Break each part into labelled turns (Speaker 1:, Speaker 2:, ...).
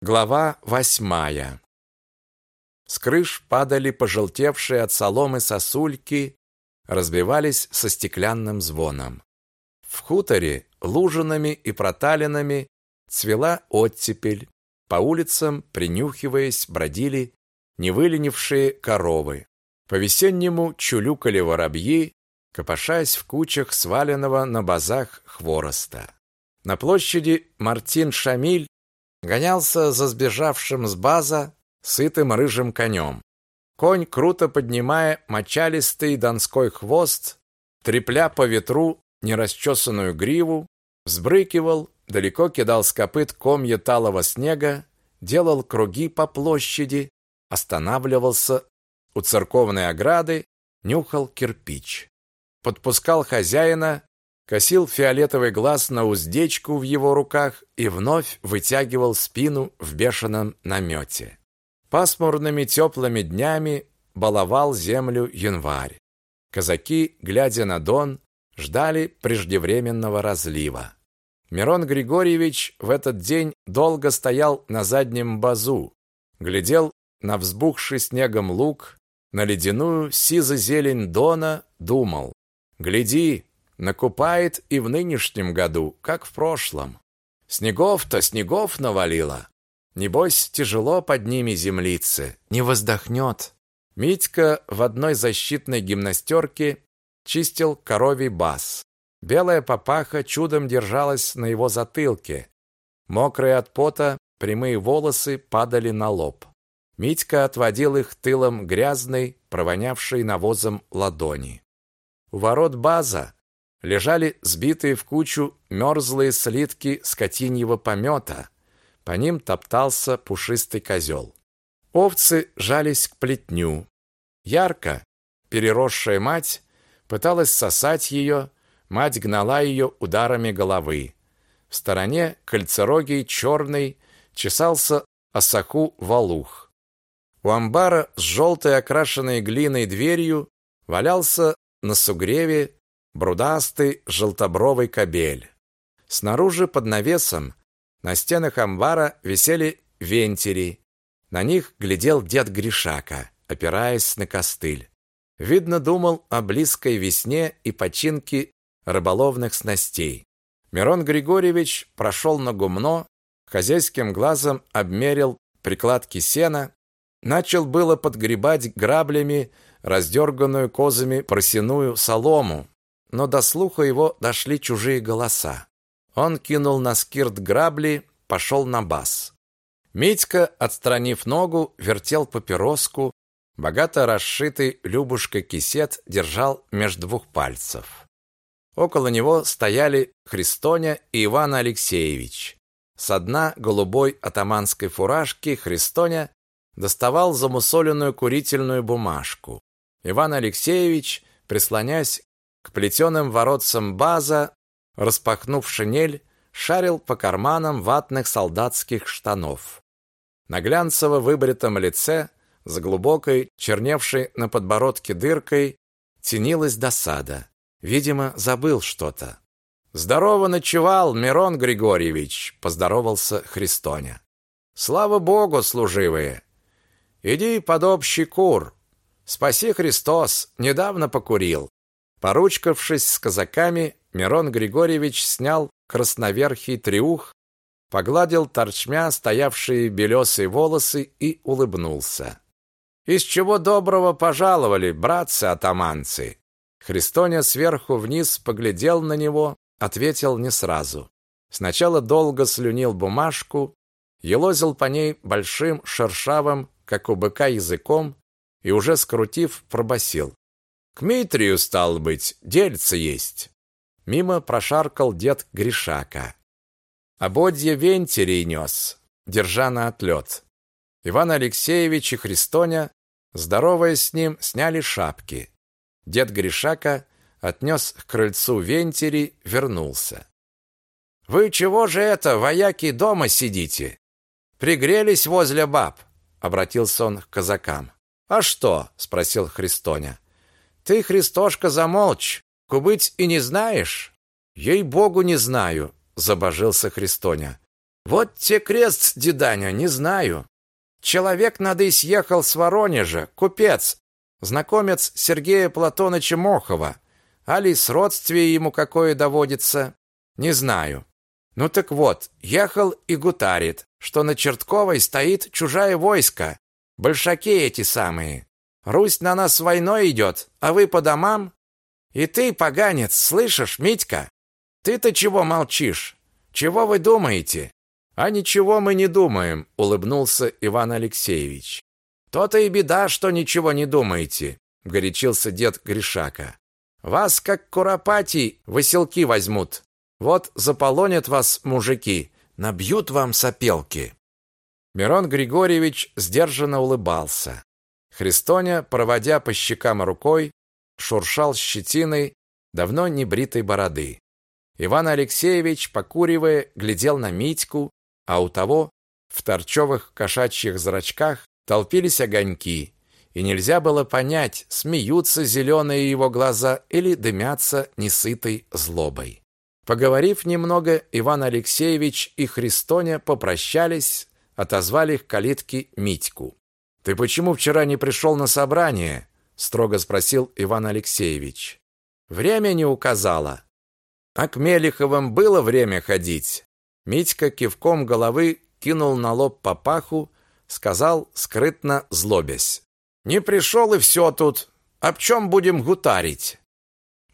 Speaker 1: Глава восьмая. С крыш падали пожелтевшие от соломы сосульки, разбивались со стеклянным звоном. В хуторе лужинами и проталинами цвела оттепель. По улицам, принюхиваясь, бродили невыленившие коровы. По-весеннему чулюкали воробьи, копошась в кучах сваленного на базах хвороста. На площади Мартин Шамиль гонялся за сбежавшим с база сытым рыжим конем. Конь, круто поднимая мочалистый донской хвост, трепля по ветру нерасчесанную гриву, взбрыкивал, далеко кидал с копыт комья талого снега, делал круги по площади, останавливался у церковной ограды, нюхал кирпич. Подпускал хозяина косил фиолетовый глаз на уздечку в его руках и вновь вытягивал спину в бешеном намете. Пасмурными теплыми днями баловал землю январь. Казаки, глядя на Дон, ждали преждевременного разлива. Мирон Григорьевич в этот день долго стоял на заднем базу, глядел на взбухший снегом луг, на ледяную сизо-зелень Дона, думал: "Гляди, Накупает и в нынешнем году, как в прошлом. Снегов-то снегов навалило. Небось, тяжело под ними землице, не воздохнет. Митька в одной защитной гимнастерке чистил коровий бас. Белая папаха чудом держалась на его затылке. Мокрые от пота прямые волосы падали на лоб. Митька отводил их тылом грязной, провонявшей навозом ладони. У ворот база лежали сбитые в кучу мерзлые слитки скотиньего помета. По ним топтался пушистый козел. Овцы жались к плетню. Ярко, переросшая мать, пыталась сосать ее, мать гнала ее ударами головы. В стороне кольцерогий черный чесался осаку валух. У амбара с желтой окрашенной глиной дверью валялся на сугреве брудастый желтобровый кобель. Снаружи под навесом на стенах амбара висели вентили. На них глядел дед Гришака, опираясь на костыль. Видно, думал о близкой весне и починке рыболовных снастей. Мирон Григорьевич прошел на гумно, хозяйским глазом обмерил прикладки сена, начал было подгребать граблями раздерганную козами просяную солому, но до слуха его дошли чужие голоса. Он кинул на скирт грабли, пошел на бас. Митька, отстранив ногу, вертел папироску, богато расшитый Любушкой кисет держал между двух пальцев. Около него стояли Христоня и Иван Алексеевич. С дна голубой атаманской фуражки Христоня доставал замусоленную курительную бумажку. Иван Алексеевич, прислонясь к плетеным воротцам база, распахнув шинель, шарил по карманам ватных солдатских штанов. На глянцево выбритом лице, с глубокой, черневшей на подбородке дыркой, тенилась досада. Видимо, забыл что-то. «Здорово ночевал, Мирон Григорьевич!» – поздоровался Христоня. «Слава Богу, служивые! Иди под общий кур! Спаси Христос! Недавно покурил!» Поручкавшись с казаками, Мирон Григорьевич снял красноверхий триух, погладил торчмя стоявшие белесые волосы и улыбнулся. «Из чего доброго пожаловали, братцы-атаманцы?» Христоня сверху вниз поглядел на него, ответил не сразу. Сначала долго слюнил бумажку, елозил по ней большим шершавым, как у быка, языком и уже скрутив, пробасил: к Митрию, стал быть, дельце есть. Мимо прошаркал дед Гришака. Ободье вентилей нес, держа на отлет. Иван Алексеевич и Христоня, здороваясь с ним, сняли шапки. Дед Гришака отнес к крыльцу вентили, вернулся. «Вы чего же это, вояки, дома сидите? Пригрелись возле баб?» — обратился он к казакам. «А что?» — спросил Христоня. Ты, Христошка, замолчь. Кубыть и не знаешь? Ей-богу, не знаю, забожился Христоня. Вот те крест, деданя, не знаю. Человек надо и съехал с Воронежа, купец, знакомец Сергея Платоныча Мохова. Али с родствие ему какое доводится, не знаю. Ну так вот, ехал и гутарит, что на Чертковой стоит чужая войска, большаки эти самые. Русь на нас войной идет, а вы по домам? И ты, поганец, слышишь, Митька? Ты-то чего молчишь? Чего вы думаете? А ничего мы не думаем, улыбнулся Иван Алексеевич. То-то и беда, что ничего не думаете, горячился дед Гришака. Вас как куропатий выселки возьмут. Вот заполонят вас мужики, набьют вам сопелки. Мирон Григорьевич сдержанно улыбался. Христоня, проводя по щекам рукой, шуршал щетиной давно не бритой бороды. Иван Алексеевич, покуривая, глядел на Митьку, а у того в торчевых кошачьих зрачках толпились огоньки, и нельзя было понять, смеются зеленые его глаза или дымятся несытой злобой. Поговорив немного, Иван Алексеевич и Христоня попрощались, отозвали к калитке Митьку. «Ты почему вчера не пришел на собрание?» – строго спросил Иван Алексеевич. «Время не указало». «А Мелиховым было время ходить?» Митька кивком головы кинул на лоб папаху, сказал, скрытно злобясь. «Не пришел и все тут. Об чем будем гутарить?»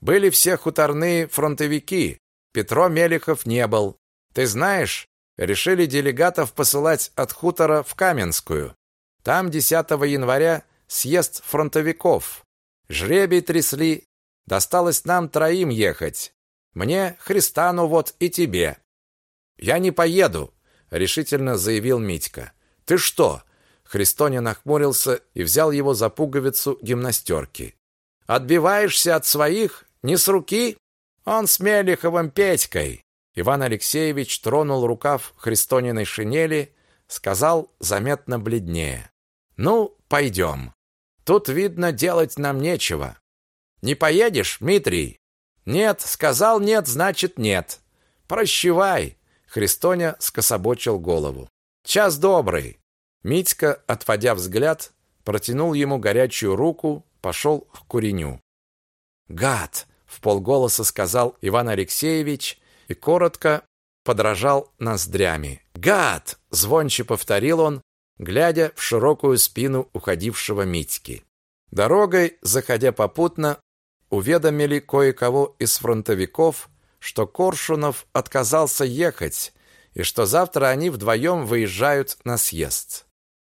Speaker 1: Были все хуторные фронтовики. Петро Мелихов не был. Ты знаешь, решили делегатов посылать от хутора в Каменскую. Там 10 января съезд фронтовиков. Жребий трясли. Досталось нам троим ехать. Мне, Христану вот и тебе. Я не поеду, решительно заявил Митька. Ты что? Христоня нахмурился и взял его за пуговицу гимнастерки. Отбиваешься от своих? Не с руки? Он с Мелиховым Петькой. Иван Алексеевич тронул рукав Христониной шинели, сказал заметно бледнее: "Ну, пойдем. Тут видно, делать нам нечего. Не поедешь, Дмитрий? Нет, сказал нет, значит нет. Прощевай. Христоня скособочил голову. Час добрый. Митька, отводя взгляд, протянул ему горячую руку, пошел к куреню. Гад, в полголоса сказал Иван Алексеевич и коротко подражал ноздрями. Гад, звонче повторил он, глядя в широкую спину уходившего Митьки. Дорогой, заходя попутно, уведомили кое-кого из фронтовиков, что Коршунов отказался ехать и что завтра они вдвоем выезжают на съезд.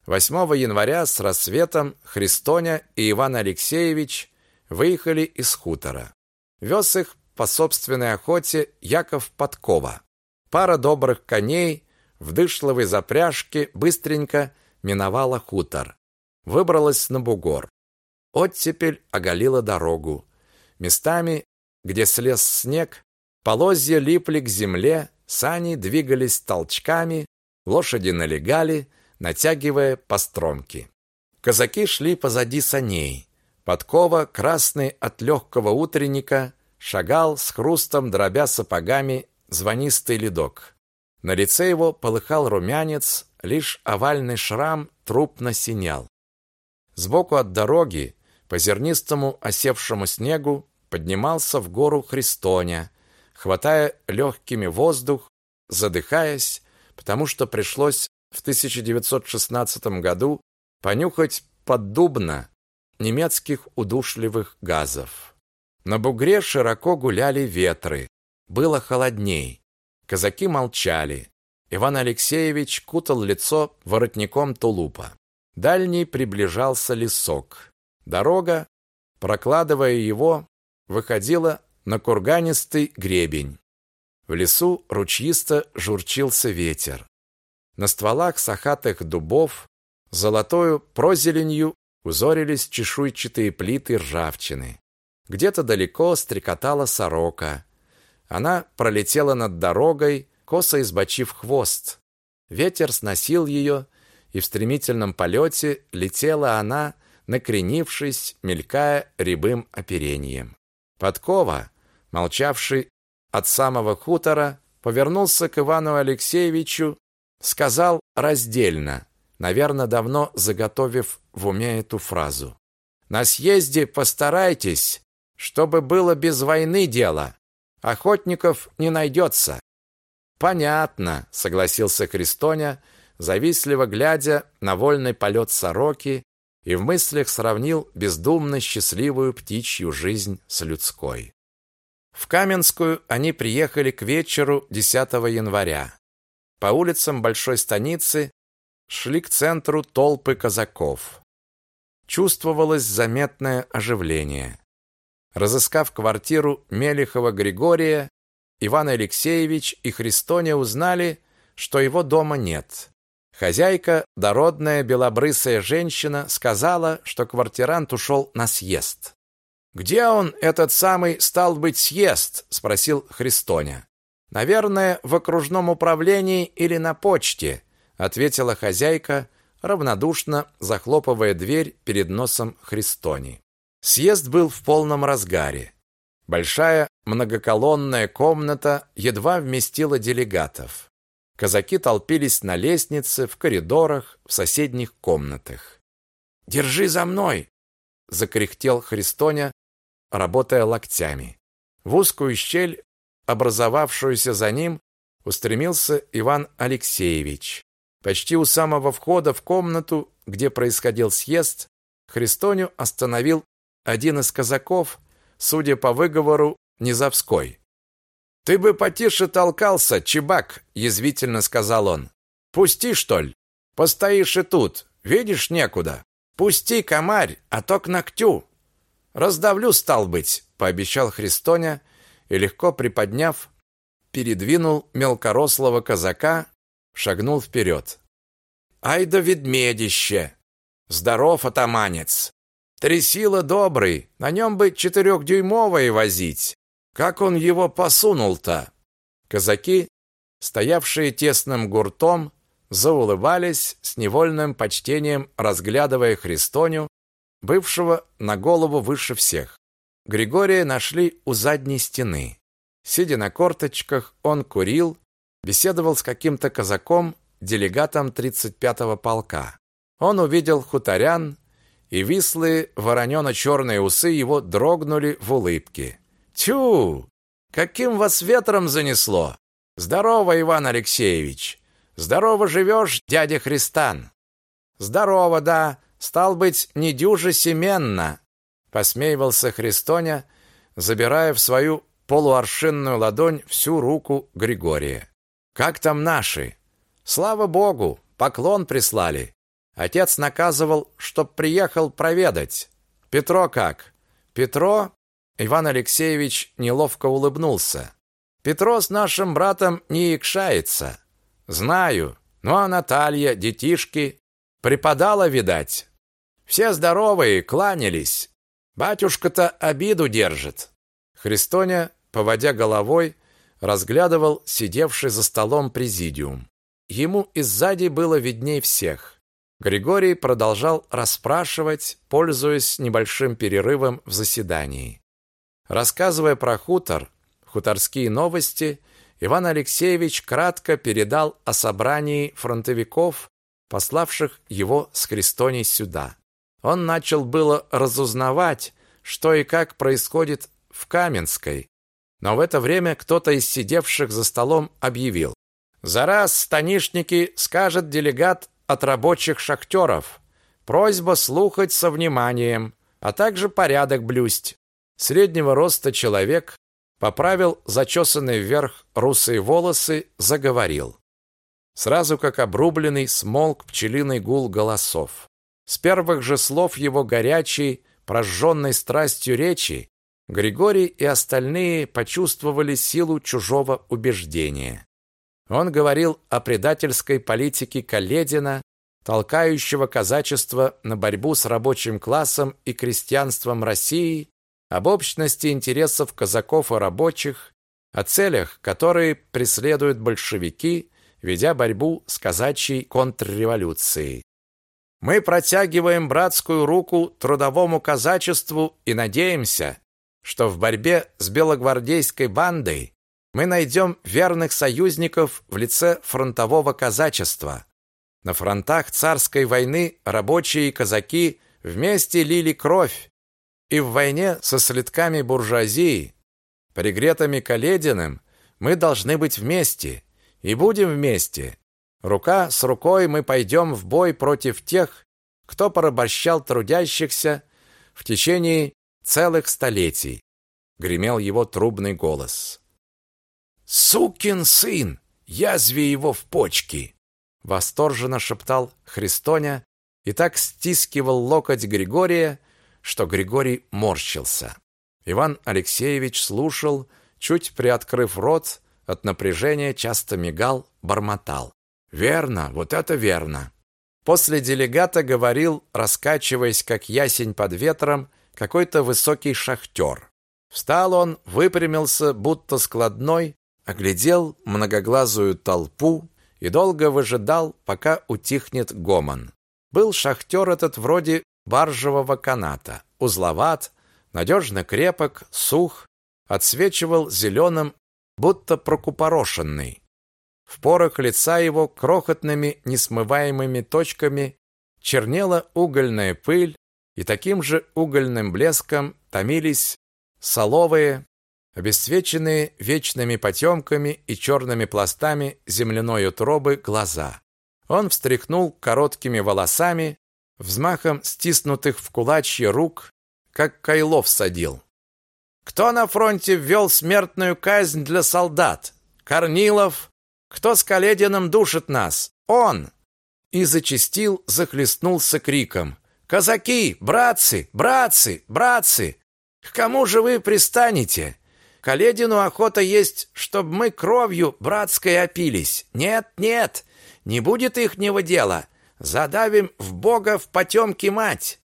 Speaker 1: 8 января с рассветом Христоня и Иван Алексеевич выехали из хутора. Вез их по собственной охоте Яков Подкова. Пара добрых коней в дышловой запряжке быстренько миновала хутор. Выбралась на бугор. Оттепель оголила дорогу. Местами, где слез снег, Полозья липли к земле, сани двигались толчками, лошади налегали, натягивая постромки. Казаки шли позади саней. Подкова, красный от легкого утренника, шагал с хрустом, дробя сапогами звонистый ледок. На лице его полыхал румянец, лишь овальный шрам трупно синял. Сбоку от дороги, по зернистому осевшему снегу, поднимался в гору Христоня, хватая легкими воздух, задыхаясь, потому что пришлось в 1916 году понюхать поддубно немецких удушливых газов. На бугре широко гуляли ветры. Было холодней. Казаки молчали. Иван Алексеевич кутал лицо воротником тулупа. Дальний приближался лесок. Дорога, прокладывая его, выходила на курганистый гребень. В лесу ручьисто журчился ветер. На стволах сахатых дубов золотою прозеленью узорились чешуйчатые плиты ржавчины. Где-то далеко стрекотала сорока. Она пролетела над дорогой, косо избочив хвост. Ветер сносил ее, и в стремительном полете летела она, накренившись, мелькая рябым оперением. Подкова, молчавший от самого хутора, повернулся к Ивану Алексеевичу сказал раздельно, наверное, давно заготовив в уме эту фразу. На съезде постарайтесь, чтобы было без войны дело. Охотников не найдется. Понятно, согласился Христоня, завистливо глядя на вольный полет сороки и в мыслях сравнил бездумно счастливую птичью жизнь с людской. В Каменскую они приехали к вечеру 10 января. По улицам большой станицы шли к центру толпы казаков. Чувствовалось заметное оживление. Разыскав квартиру Мелихова Григория, Иван Алексеевич и Христоня узнали, что его дома нет. Хозяйка, дородная белобрысая женщина, сказала, что квартирант ушел на съезд. «Где он, этот самый, стал быть, съезд?» – спросил Христоня. «Наверное, в окружном управлении или на почте», – ответила хозяйка, равнодушно захлопывая дверь перед носом Христони. Съезд был в полном разгаре. Большая многоколонная комната едва вместила делегатов. Казаки толпились на лестнице, в коридорах, в соседних комнатах. «Держи за мной!» — закряхтел Христоня, работая локтями. В узкую щель, образовавшуюся за ним, устремился Иван Алексеевич. Почти у самого входа в комнату, где происходил съезд, Христоню остановил один из казаков, судя по выговору, Низовской. «Ты бы потише толкался, чебак!» – язвительно сказал он. «Пусти, что ли? Постоишь и тут. Видишь, некуда. Пусти, комарь, а то к ногтю!» «Раздавлю, стал быть!» – пообещал Христоня и, легко приподняв, передвинул мелкорослого казака шагнул вперед. «Ай да ведмедище! Здоров, атаманец! Трясило добрый, на нем бы четырехдюймовое возить. Как он его посунул-то?» Казаки, стоявшие тесным гуртом, заулыбались с невольным почтением, разглядывая Христоню, бывшего на голову выше всех. Григория нашли у задней стены. Сидя на корточках, он курил, беседовал с каким-то казаком, делегатом 35-го полка. Он увидел хуторян, и вислые воронено-черные усы его дрогнули в улыбке. «Тю! Каким вас ветром занесло? Здорово, Иван Алексеевич! Здорово живешь, дядя Христан!» «Здорово, да! Стал быть, не дюже семенно!» Посмеивался Христоня, забирая в свою полуаршинную ладонь всю руку Григория. Как там наши? Слава богу, поклон прислали. Отец наказывал, чтоб приехал проведать. Петро как? Петро? Иван Алексеевич неловко улыбнулся. Петро с нашим братом не икшается. Знаю. Ну а Наталья, детишки, преподала, видать. Все здоровые, кланялись. Батюшка-то обиду держит. Христоня, поводя головой, разглядывал сидевший за столом президиум. Ему и сзади было видней всех. Григорий продолжал расспрашивать, пользуясь небольшим перерывом в заседании. Рассказывая про хутор, хуторские новости, Иван Алексеевич кратко передал о собрании фронтовиков, пославших его с Христоней сюда. Он начал было разузнавать, что и как происходит в Каменской, но в это время кто-то из сидевших за столом объявил. «За раз, станишники, скажет делегат от рабочих шахтеров. Просьба слухать со вниманием, а также порядок блюсть». Среднего роста человек поправил зачесанные вверх русые волосы, заговорил. Сразу как обрубленный смолк пчелиный гул голосов. С первых же слов его горячей, прожженной страстью речи Григорий и остальные почувствовали силу чужого убеждения. Он говорил о предательской политике Каледина, толкающего казачество на борьбу с рабочим классом и крестьянством России, об общности интересов казаков и рабочих, о целях, которые преследуют большевики, ведя борьбу с казачьей контрреволюцией. Мы протягиваем братскую руку трудовому казачеству и надеемся, что в борьбе с белогвардейской бандой мы найдем верных союзников в лице фронтового казачества. На фронтах царской войны рабочие и казаки вместе лили кровь, и в войне со следками буржуазии, пригретыми Калединым, мы должны быть вместе и будем вместе. Рука с рукой мы пойдем в бой против тех, кто порабощал трудящихся в течение целых столетий, гремел его трубный голос. Сукин сын, язви его в почки, восторженно шептал Христоня и так стискивал локоть Григория, что Григорий морщился. Иван Алексеевич слушал, чуть приоткрыв рот, от напряжения часто мигал, бормотал. Верно, вот это верно. После делегата говорил, раскачиваясь как ясень под ветром, какой-то высокий шахтер. Встал он, выпрямился, будто складной, оглядел многоглазую толпу и долго выжидал, пока утихнет гомон. Был шахтер этот вроде баржевого каната, узловат, надежно крепок, сух, отсвечивал зеленым, будто прокупорошенный. В порах лица его крохотными несмываемыми точками чернела угольная пыль, и таким же угольным блеском томились соловые, обесцвеченные вечными потемками и черными пластами земляной утробы глаза. Он встряхнул короткими волосами, взмахом стиснутых в кулачья рук, как кайлов садил. Кто на фронте ввел смертную казнь для солдат? Корнилов? Кто с Калединым душит нас? Он!» И зачастил, захлестнулся криком. «Казаки! Братцы! Братцы! Братцы! К кому же вы пристанете? Каледину охота есть, чтобы мы кровью братской опились. Нет, нет, не будет ихнего дела. Задавим в бога в потемки мать.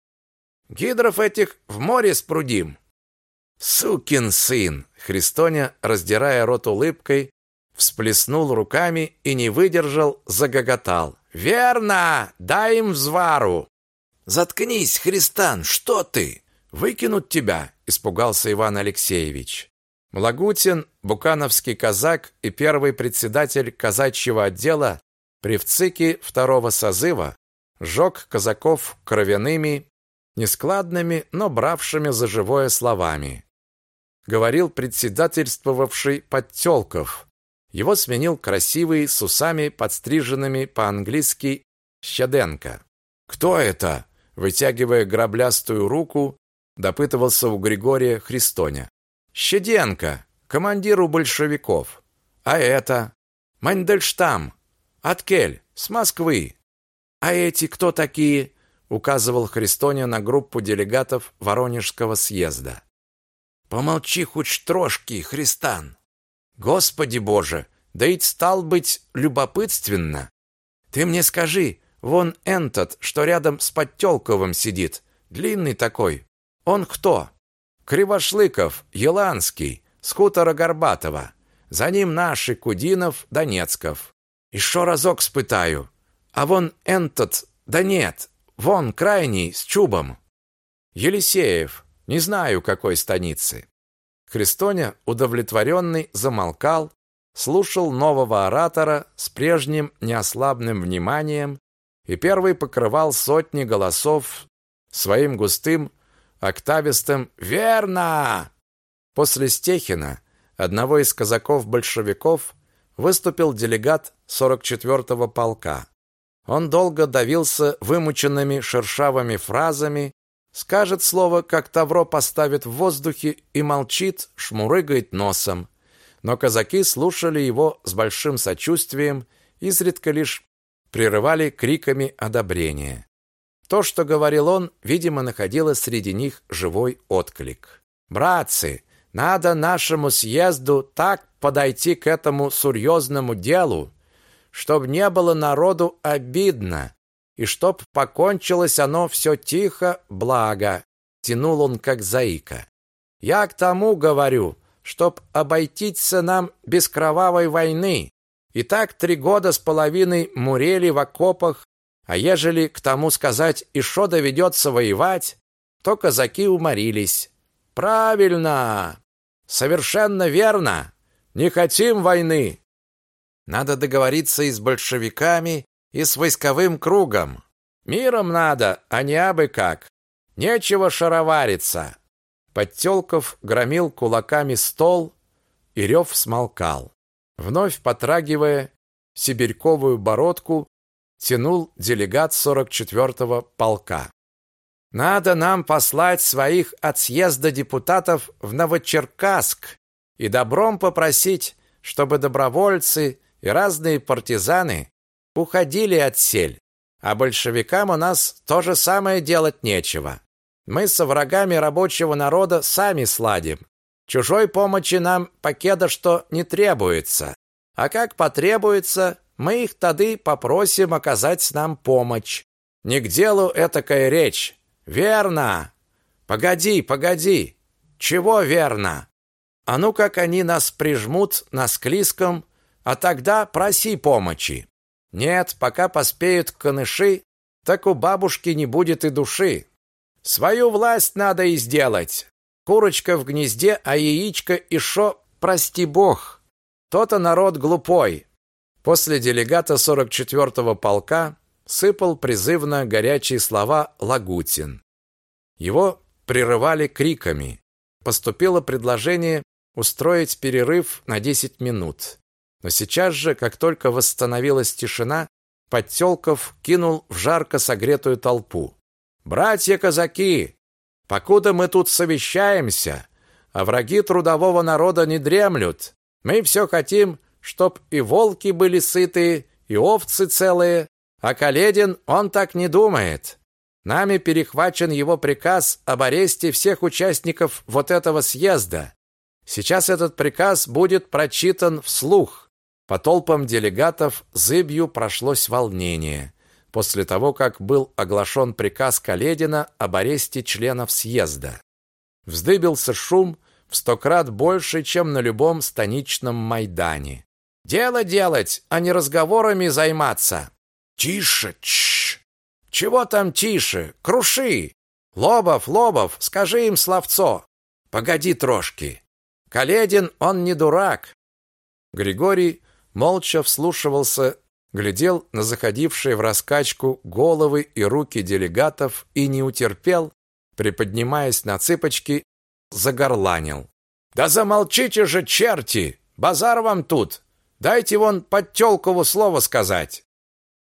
Speaker 1: Гидров этих в море спрудим. Сукин сын! Христоня, раздирая рот улыбкой, всплеснул руками и не выдержал, загоготал. Верно, дай им взвару. Заткнись, Христан, что ты? Выкинут тебя, испугался Иван Алексеевич. Млагутин, букановский казак и первый председатель казачьего отдела при ВЦИКе второго созыва, жег казаков кровяными, нескладными, но бравшими за живое словами. Говорил председательствовавший Подтелков. Его сменил красивый, с усами подстриженными по-английски Щеденко. «Кто это?» Вытягивая граблястую руку, допытывался у Григория Христоня. Щеденко, командиру большевиков. А это Мандельштам, Откель, с Москвы. А эти кто такие? указывал Христоня на группу делегатов Воронежского съезда. Помолчи хоть трошки, Христан. Господи Боже, да ведь стал быть любопытственно. Ты мне скажи, вон этот, что рядом с Подтёлковым сидит, длинный такой, он кто? Кривошлыков, Еланский, с хутора Горбатова. За ним наши Кудинов, Донецков. Еще разок спытаю. А вон этот, да нет, вон крайний, с чубом. Елисеев, не знаю какой станицы. Христоня, удовлетворенный, замолкал, слушал нового оратора с прежним неослабным вниманием и первый покрывал сотни голосов своим густым октавистым «Верно!». После Стехина, одного из казаков-большевиков, выступил делегат 44-го полка. Он долго давился вымученными шершавыми фразами, скажет слово, как тавро поставит в воздухе и молчит, шмурыгает носом. Но казаки слушали его с большим сочувствием, изредка лишь прерывали криками одобрения. То, что говорил он, видимо, находило среди них живой отклик. «Братцы, надо нашему съезду так подойти к этому серьезному делу, чтоб не было народу обидно, и чтоб покончилось оно все тихо, благо», тянул он как заика. «Я к тому говорю, чтоб обойтиться нам без кровавой войны. И так три года с половиной мурели в окопах, а ежели к тому сказать, и шо доведется воевать, то казаки уморились. Правильно! Совершенно верно! Не хотим войны. Надо договориться и с большевиками, и с войсковым кругом. Миром надо, а не абы как. Нечего шаровариться. Подтёлков громил кулаками стол, и рев смолкал. Вновь потрагивая сибирьковую бородку, тянул делегат 44-го полка. Надо нам послать своих от съезда депутатов в Новочеркасск и добром попросить, чтобы добровольцы и разные партизаны уходили от сель. А большевикам у нас то же самое делать нечего. Мы со врагами рабочего народа сами сладим. Чужой помощи нам покеда что не требуется. А как потребуется, мы их тады попросим оказать нам помощь. Не к делу этакая речь. Верно. Погоди, погоди. Чего верно? А ну как они нас прижмут на склизком, а тогда проси помощи. Нет, пока поспеют каныши, так у бабушки не будет и души. Свою власть надо и сделать. Курочка в гнезде, а яичко и шо, прости бог. То-то народ глупой. После делегата 44-го полка сыпал призывно горячие слова Лагутин. Его прерывали криками. Поступило предложение устроить перерыв на 10 минут. Но сейчас же, как только восстановилась тишина, Подтёлков кинул в жарко согретую толпу. «Братья казаки, Покуда мы тут совещаемся, а враги трудового народа не дремлют, мы все хотим, чтоб и волки были сытые, и овцы целые, а Каледин, он так не думает. Нами перехвачен его приказ об аресте всех участников вот этого съезда. Сейчас этот приказ будет прочитан вслух. По толпам делегатов зыбью прошлось волнение после того, как был оглашен приказ Каледина об аресте членов съезда. Вздыбился шум в сто крат больше, чем на любом станичном майдане. Дело делать, а не разговорами займаться. Тише, чш. Чего там тише? Круши. Лобов, Лобов, скажи им словцо. Погоди трошки. Каледин, он не дурак. Григорий молча вслушивался глядел на заходившие в раскачку головы и руки делегатов и не утерпел, приподнимаясь на цыпочки, загорланил. «Да замолчите же, черти! Базар вам тут! Дайте вон Подтёлкову слово сказать!»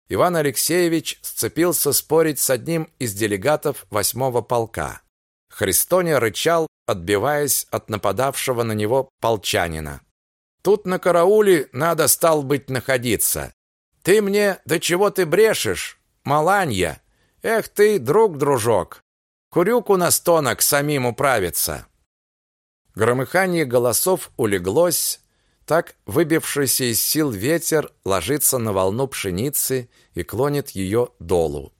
Speaker 1: Иван Алексеевич сцепился спорить с одним из делегатов восьмого полка. Христоня рычал, отбиваясь от нападавшего на него полчанина. «Тут на карауле надо, стал быть, находиться. Ты мне, да чего ты брешешь, маланья? Эх ты, друг-дружок, курюку на стонок самим управиться. Громыхание голосов улеглось, так выбившийся из сил ветер ложится на волну пшеницы и клонит ее долу.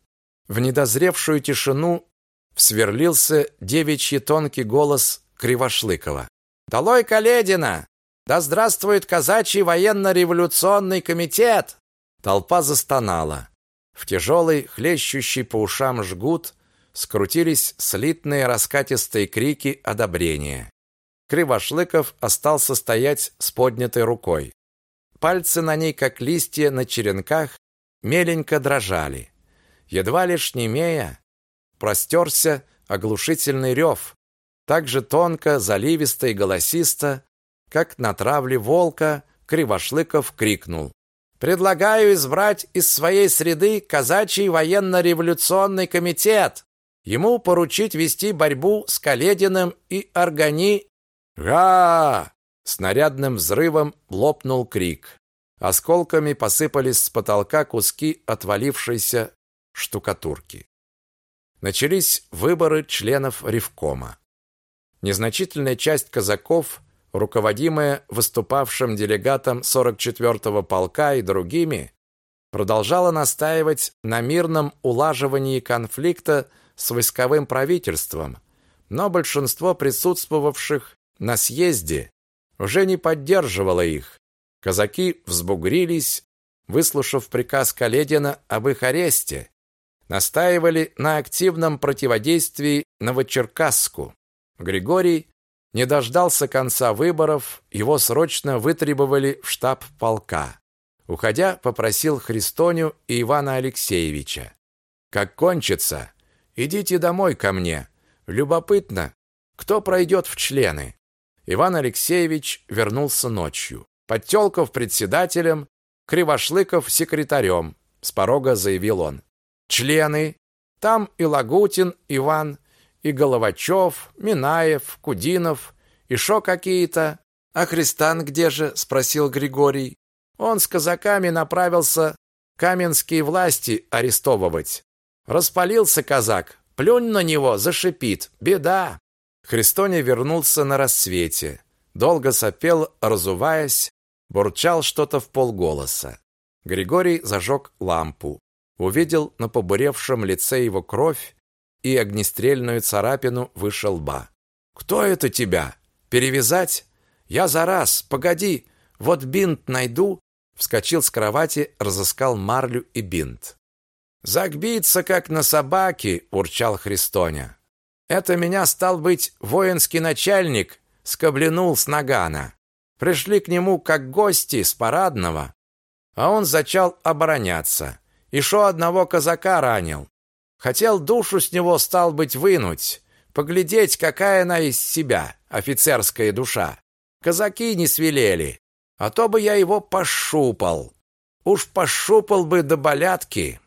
Speaker 1: В недозревшую тишину сверлился девичий тонкий голос Кривошлыкова. «Долой Каледина! Да здравствует казачий военно-революционный комитет!» Толпа застонала. В тяжелый, хлещущий по ушам жгут скрутились слитные раскатистые крики одобрения. Кривошлыков остался стоять с поднятой рукой. Пальцы на ней, как листья на черенках, меленько дрожали. Едва лишь немея, простерся оглушительный рев, так же тонко, заливисто и голосисто, как на травле волка, Кривошлыков крикнул Предлагаю избрать из своей среды казачий военно-революционный комитет. Ему поручить вести борьбу с Калединым и Органи. Га! Снарядным взрывом лопнул крик. Осколками посыпались с потолка куски отвалившейся штукатурки. Начались выборы членов Ревкома. Незначительная часть казаков руководимая выступавшим делегатом 44-го полка и другими, продолжала настаивать на мирном улаживании конфликта с войсковым правительством, но большинство присутствовавших на съезде уже не поддерживало их. Казаки взбугрились, выслушав приказ Каледина об их аресте, настаивали на активном противодействии Новочеркасску. Григорий Не дождался конца выборов, его срочно вытребовали в штаб полка. Уходя, попросил Христоню и Ивана Алексеевича. «Как кончится, идите домой ко мне. Любопытно, кто пройдет в члены?» Иван Алексеевич вернулся ночью. Подтелков председателем, Кривошлыков секретарем. С порога заявил он. «Члены. Там и Лагутин Иван, и Головачев, Минаев, Кудинов, и шо какие-то. А Христан где же? спросил Григорий. Он с казаками направился каменские власти арестовывать. Распалился казак. Плюнь на него, зашипит. Беда. Христоня вернулся на рассвете. Долго сопел, разуваясь, бурчал что-то в полголоса. Григорий зажег лампу. Увидел на побуревшем лице его кровь и огнестрельную царапину выше лба. «Кто это тебя? Перевязать? Я за раз, погоди, вот бинт найду». Вскочил с кровати, разыскал марлю и бинт. «Загбиться, как на собаке!» – урчал Христоня. «Это меня, стал быть, воинский начальник скобленул с нагана. Пришли к нему как гости с парадного, а он зачал обороняться. И шо одного казака ранил. Хотел душу с него, стал быть, вынуть, поглядеть, какая она из себя, офицерская душа. Казаки не свелели, а то бы я его пошупал. Уж пошупал бы до болятки.